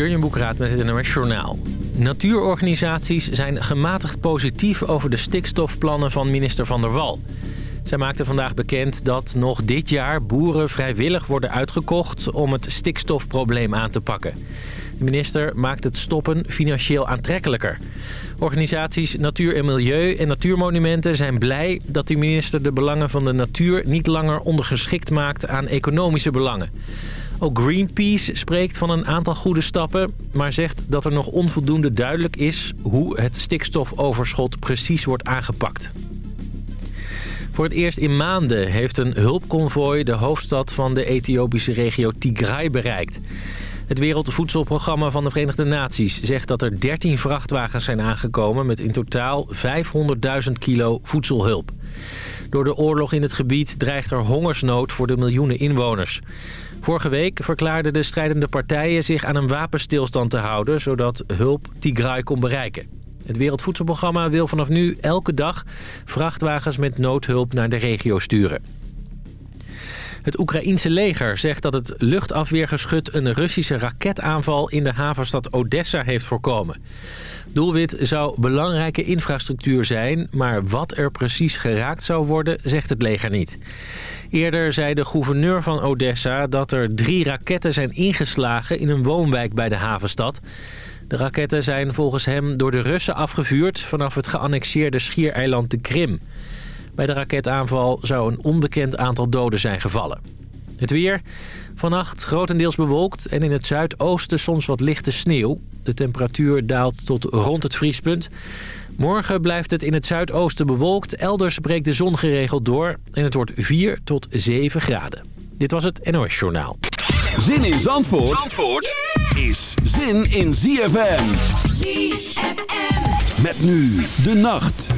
Jurjen Boekraat met het NOS. Natuurorganisaties zijn gematigd positief over de stikstofplannen van minister Van der Wal. Zij maakte vandaag bekend dat nog dit jaar boeren vrijwillig worden uitgekocht om het stikstofprobleem aan te pakken. De minister maakt het stoppen financieel aantrekkelijker. Organisaties Natuur en Milieu en Natuurmonumenten zijn blij dat de minister de belangen van de natuur niet langer ondergeschikt maakt aan economische belangen. Ook Greenpeace spreekt van een aantal goede stappen... maar zegt dat er nog onvoldoende duidelijk is... hoe het stikstofoverschot precies wordt aangepakt. Voor het eerst in maanden heeft een hulpconvooi de hoofdstad van de Ethiopische regio Tigray bereikt. Het Wereldvoedselprogramma van de Verenigde Naties zegt dat er 13 vrachtwagens zijn aangekomen met in totaal 500.000 kilo voedselhulp. Door de oorlog in het gebied dreigt er hongersnood voor de miljoenen inwoners. Vorige week verklaarden de strijdende partijen zich aan een wapenstilstand te houden... zodat hulp Tigray kon bereiken. Het Wereldvoedselprogramma wil vanaf nu elke dag vrachtwagens met noodhulp naar de regio sturen. Het Oekraïense leger zegt dat het luchtafweergeschut een Russische raketaanval in de havenstad Odessa heeft voorkomen. Doelwit zou belangrijke infrastructuur zijn, maar wat er precies geraakt zou worden, zegt het leger niet. Eerder zei de gouverneur van Odessa dat er drie raketten zijn ingeslagen in een woonwijk bij de havenstad. De raketten zijn volgens hem door de Russen afgevuurd vanaf het geannexeerde schiereiland de Krim. Bij de raketaanval zou een onbekend aantal doden zijn gevallen. Het weer. Vannacht grotendeels bewolkt en in het zuidoosten soms wat lichte sneeuw. De temperatuur daalt tot rond het vriespunt. Morgen blijft het in het zuidoosten bewolkt. Elders breekt de zon geregeld door en het wordt 4 tot 7 graden. Dit was het NOS Journaal. Zin in Zandvoort, Zandvoort is zin in ZFM. ZFM. Met nu de nacht.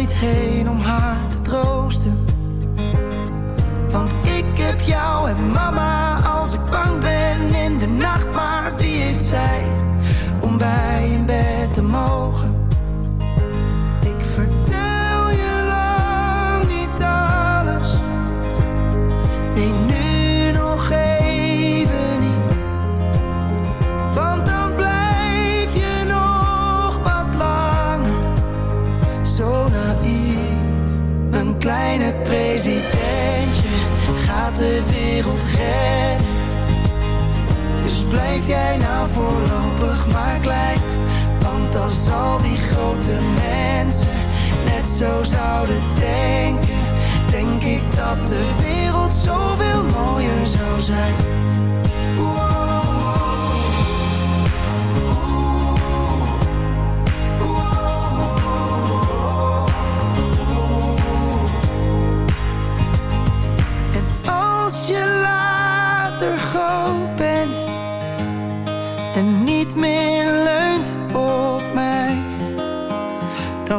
niet heen om haar. Blijf jij nou voorlopig maar klein? Want als al die grote mensen net zo zouden denken, denk ik dat de wereld zoveel mooier zou zijn.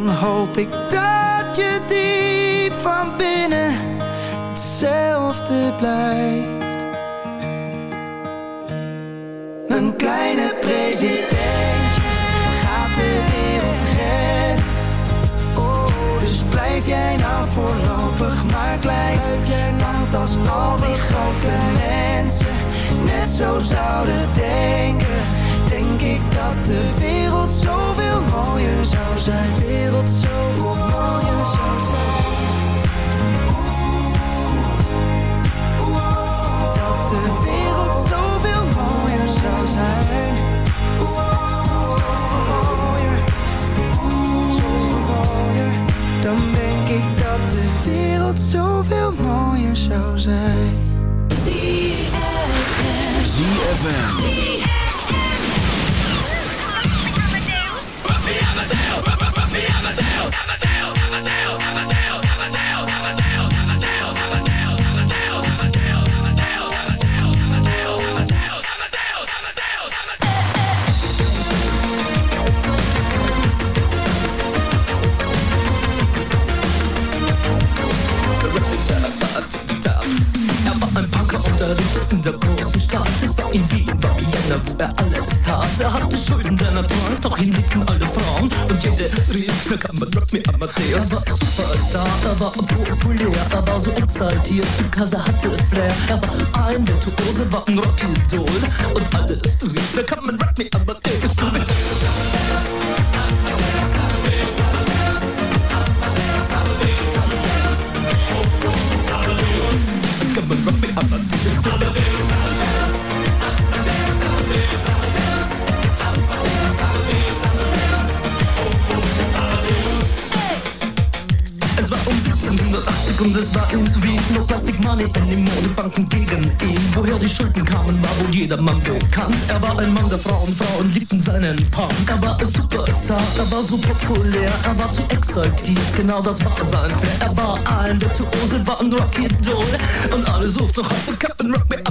dan hoop ik dat je diep van binnen hetzelfde blijft. Mijn kleine president gaat de wereld redden. Oh, dus blijf jij nou voorlopig maar klein. Blijf jij nou als al die grote mensen net zo zouden denken, denk ik dat de wereld mooier zou zijn. wereld zo veel mooier zou zijn. hier, because I hatte Flair. Er war ein Virtuose, war ein Rocky-Do. zo populair er was zo exaltiert, genau dat was zijn Flair. Er war een Virtuose, war een Rocky-Doll und nog suchten heute Captain Rock,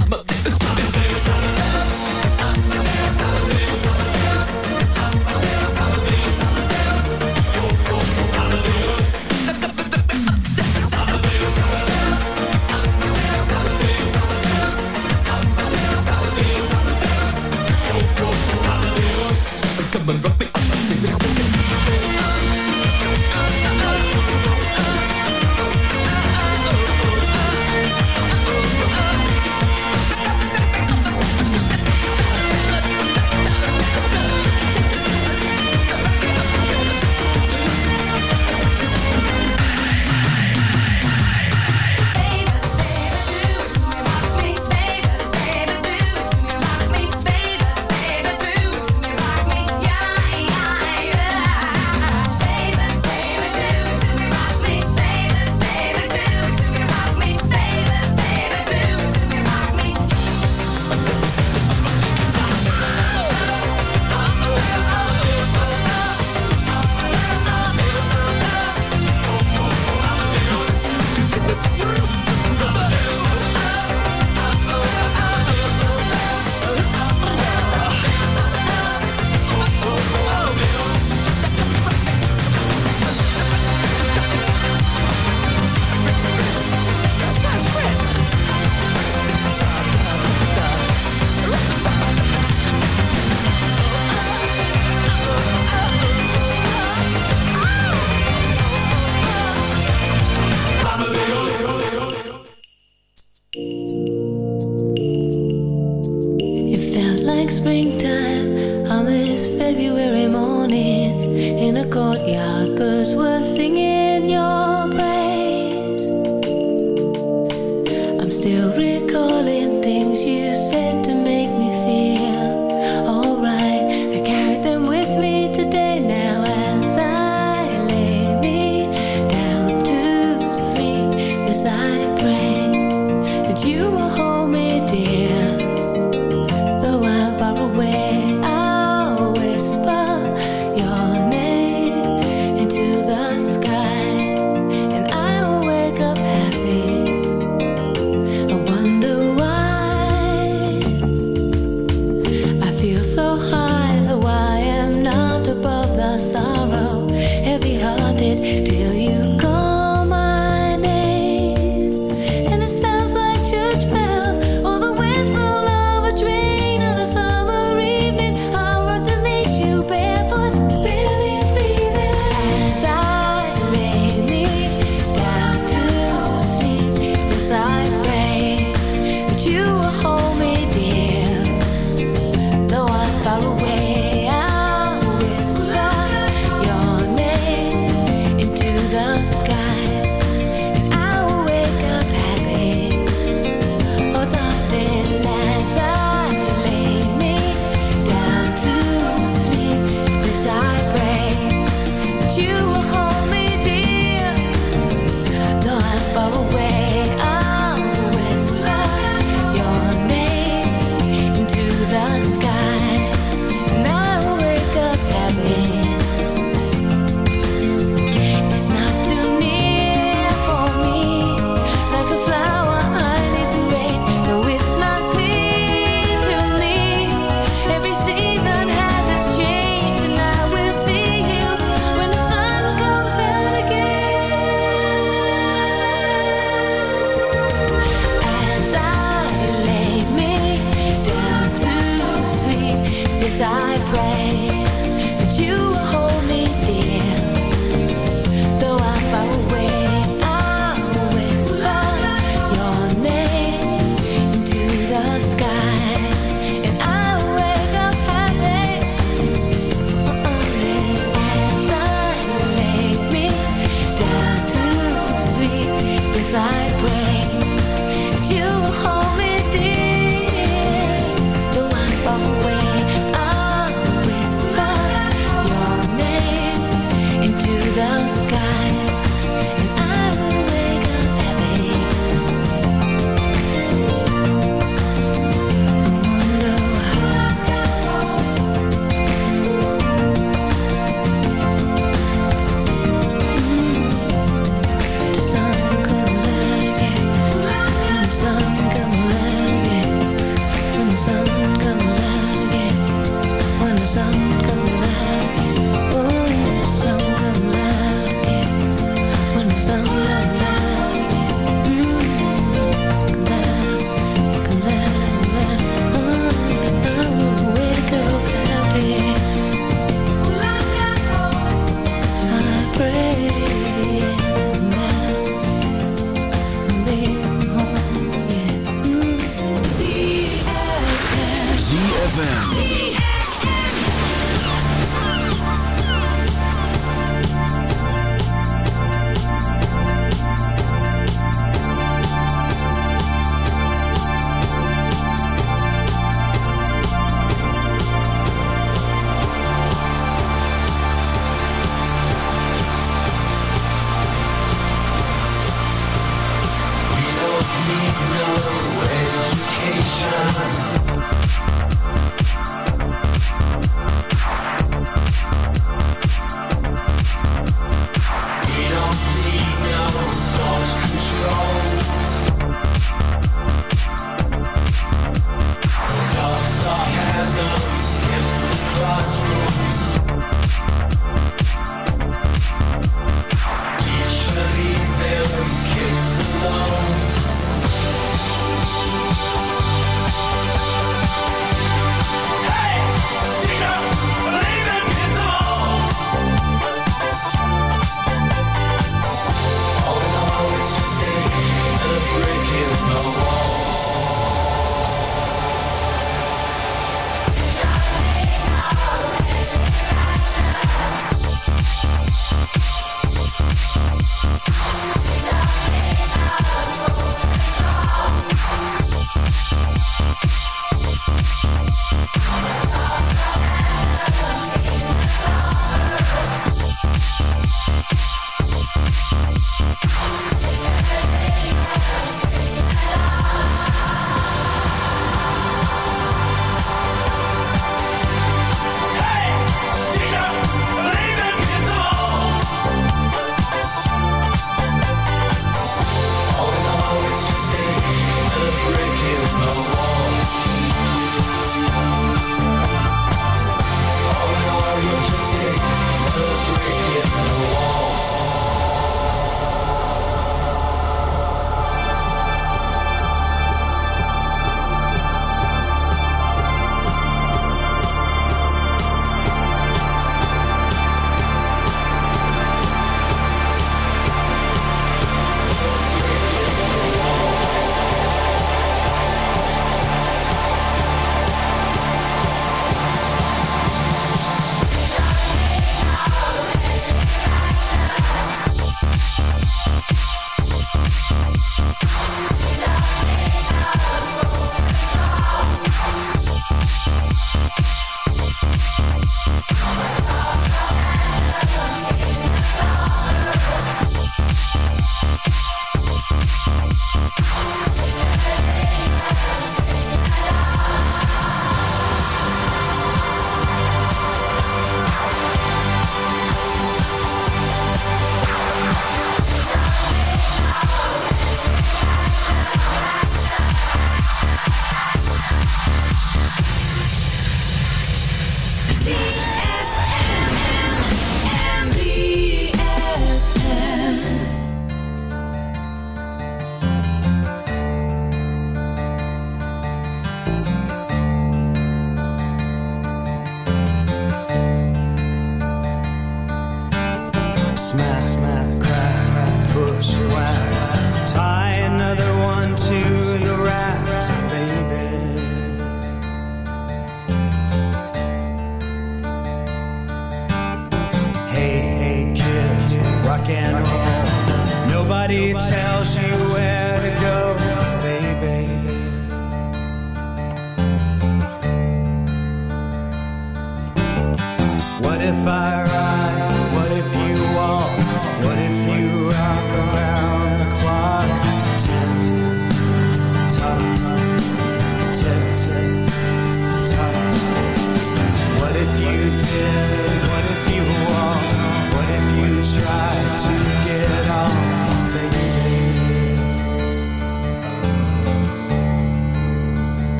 fire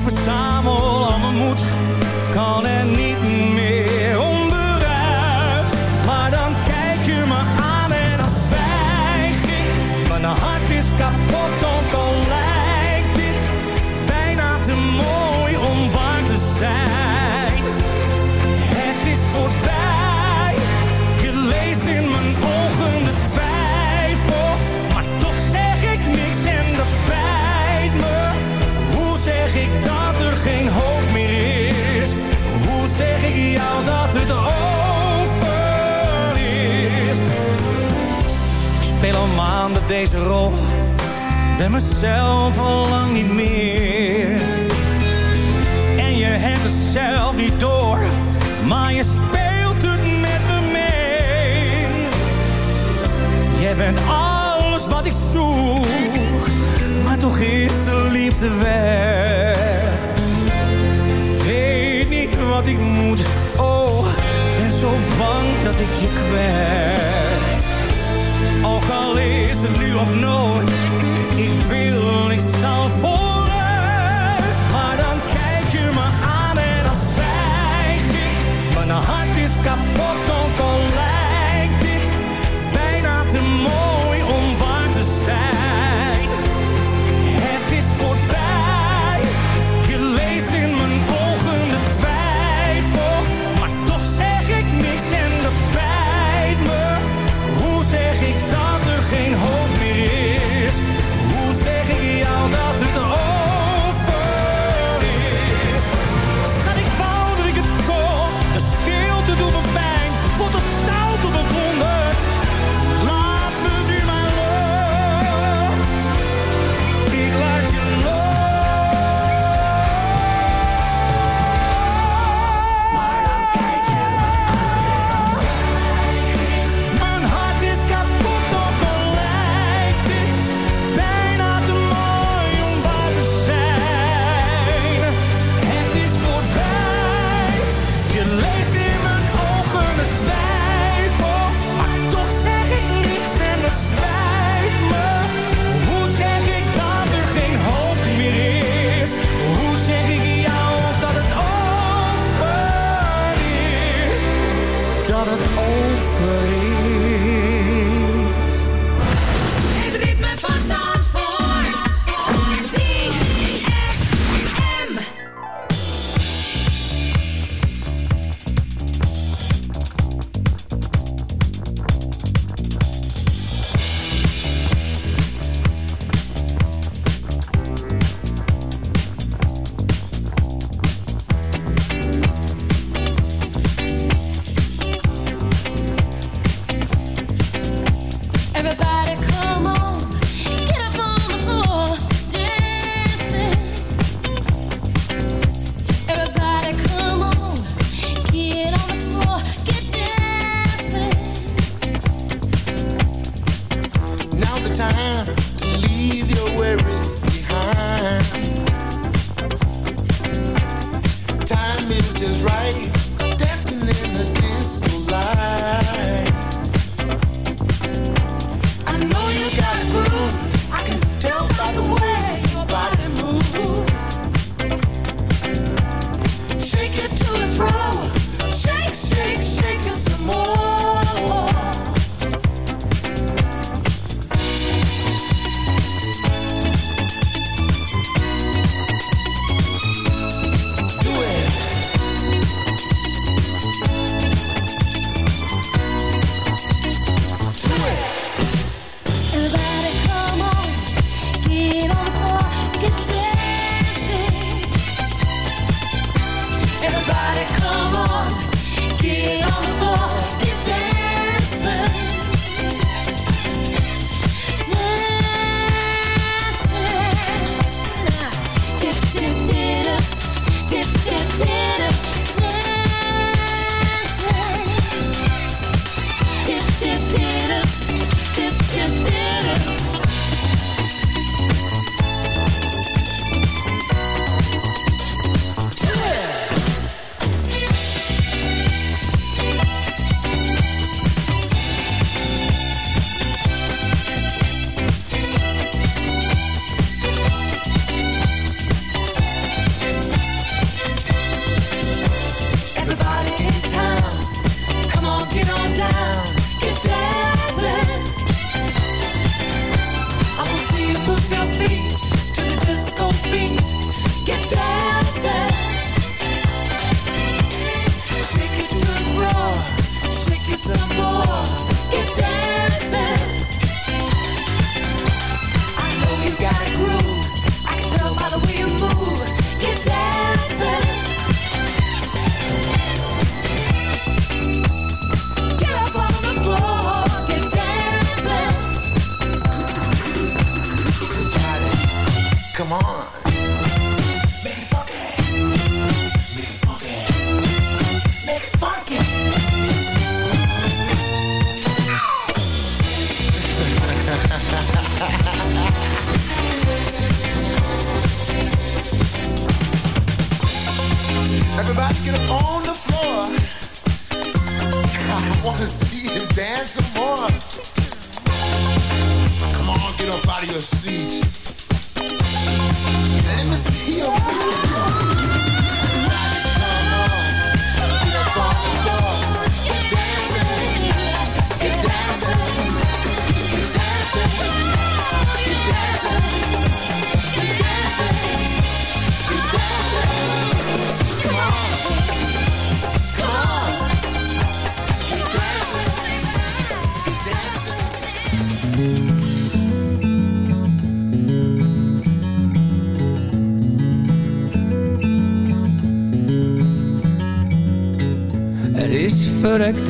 verzamel al mijn moed, kan er niet meer. zeg ik jou dat het over is. Ik speel al maanden deze rol, ben mezelf al lang niet meer. En je hebt het zelf niet door, maar je speelt het met me mee. Jij bent alles wat ik zoek, maar toch is de liefde weg. Ik oh, ben zo bang dat ik je kwets. Al is het nu of nooit, ik wil niks zal. Maar dan kijk je me aan en dan zwijg ik. Mijn hart is kapot,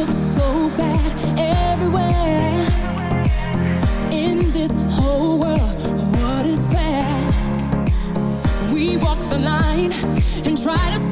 look so bad everywhere in this whole world. What is fair? We walk the line and try to.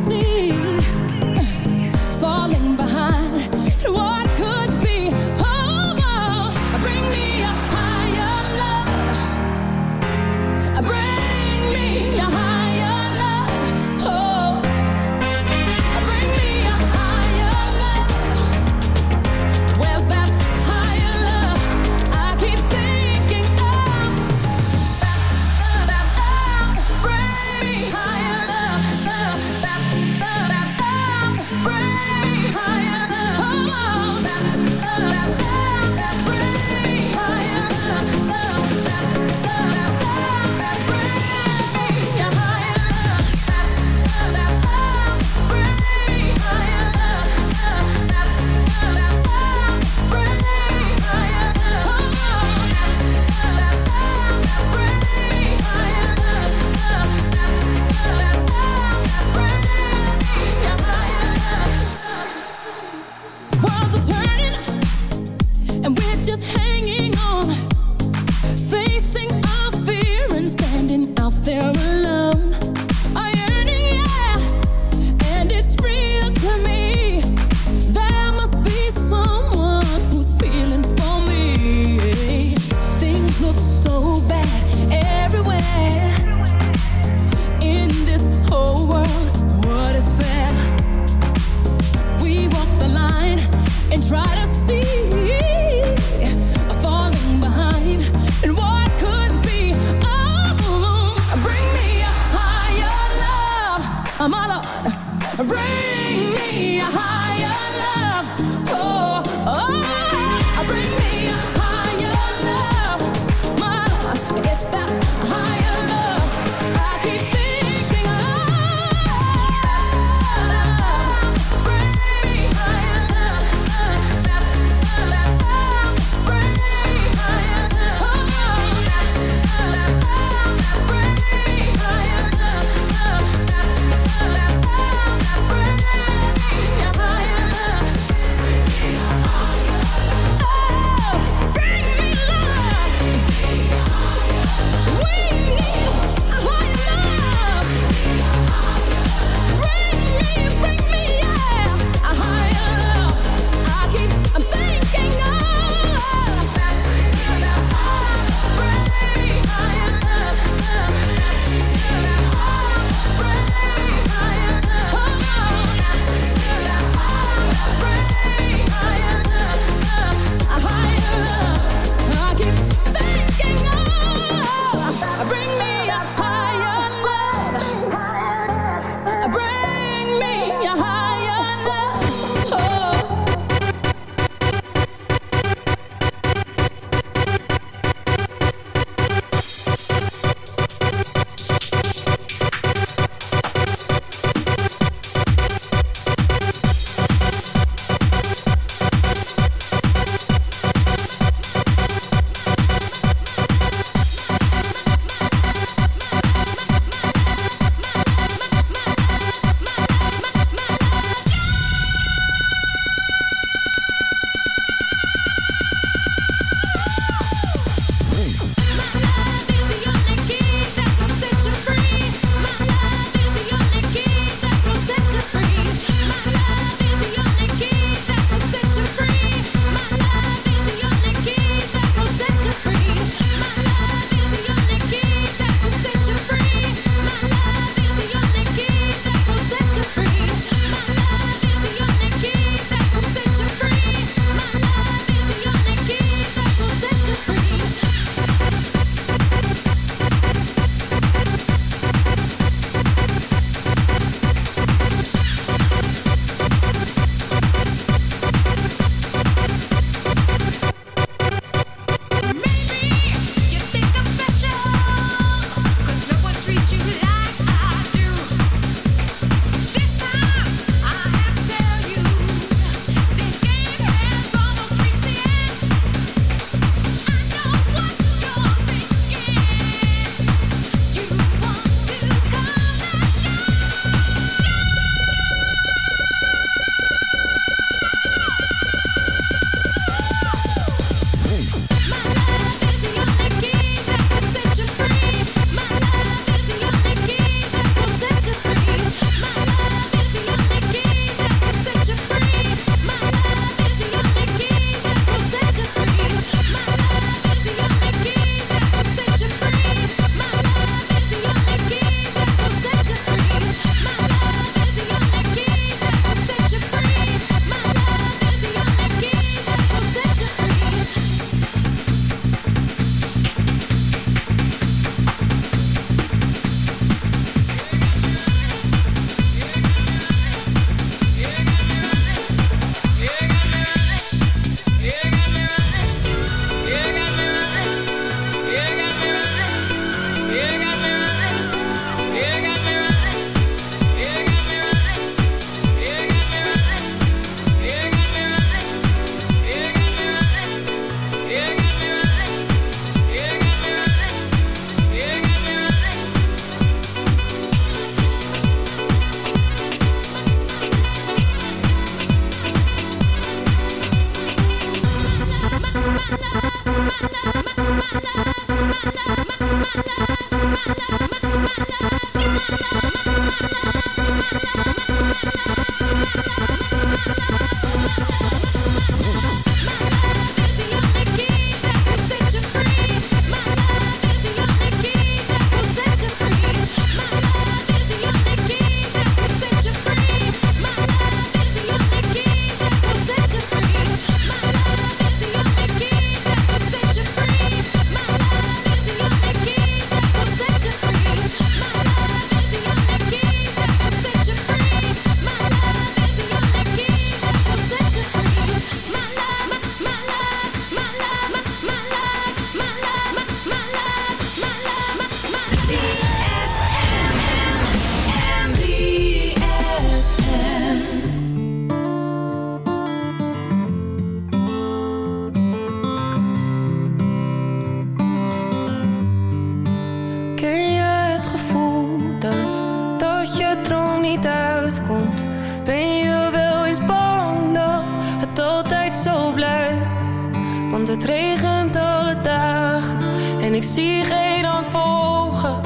Het regent alle dagen en ik zie geen hand volgen.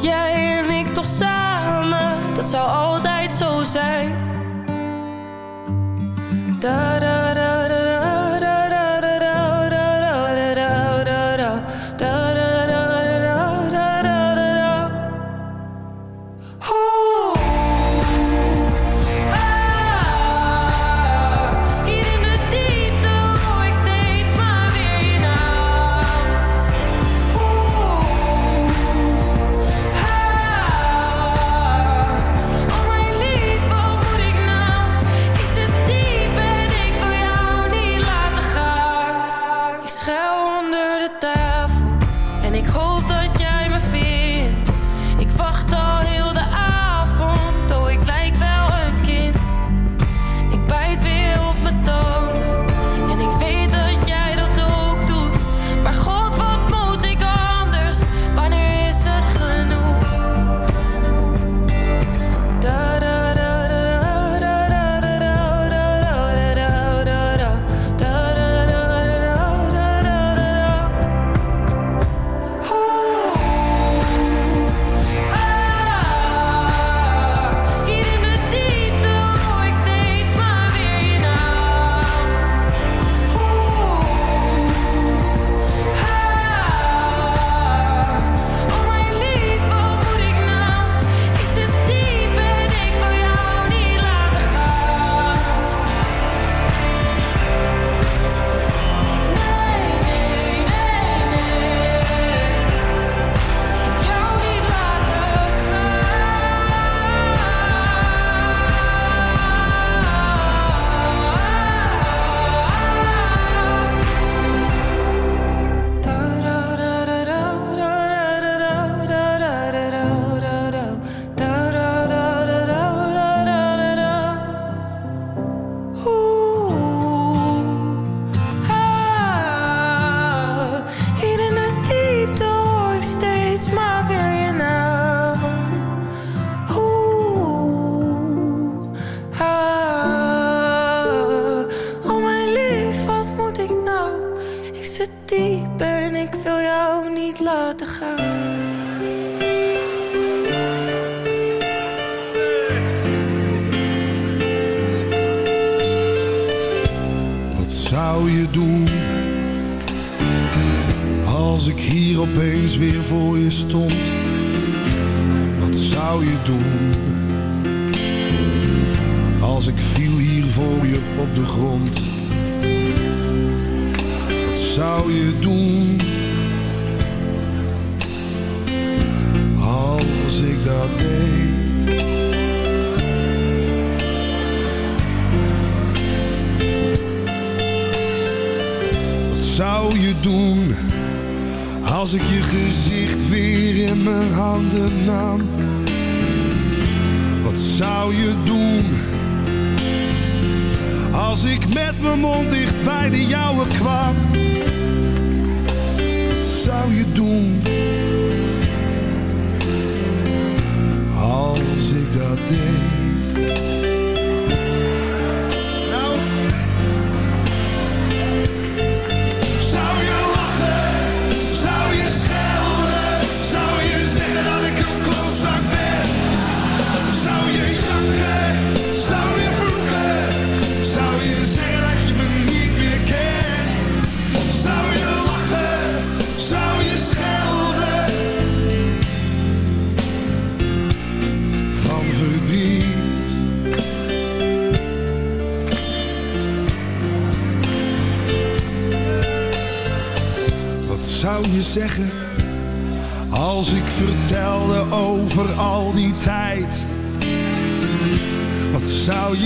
Jij en ik toch samen, dat zou altijd zo zijn.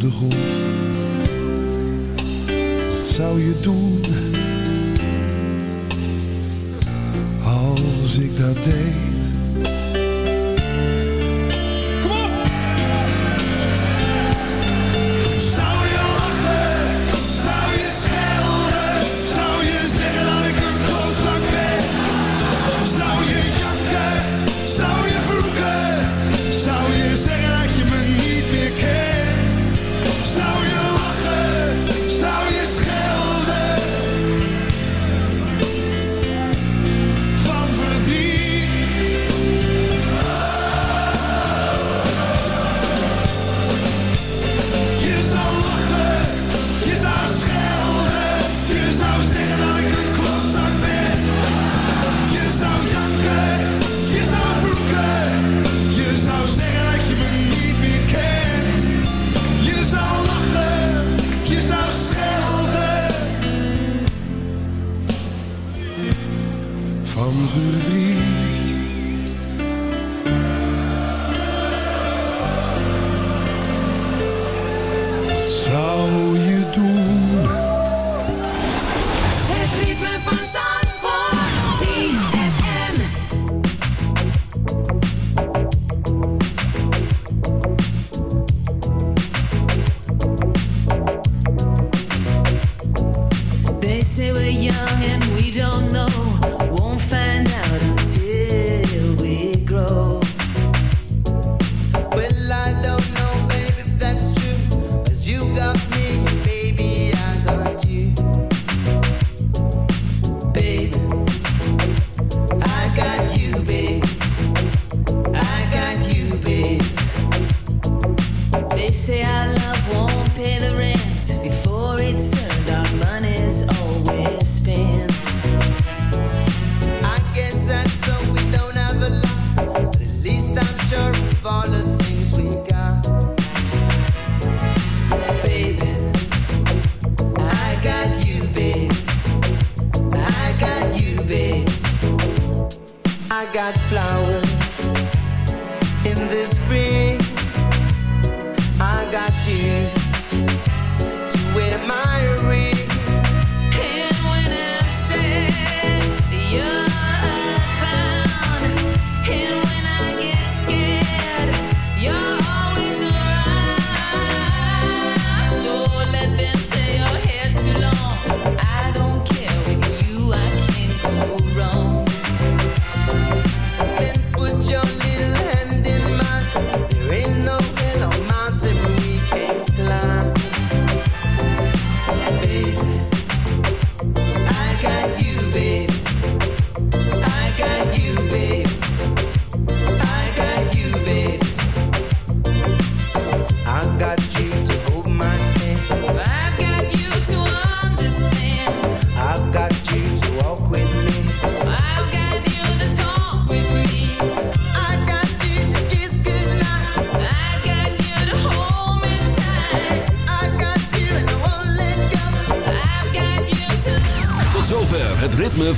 de grond, Wat zou je doen als ik dat deed?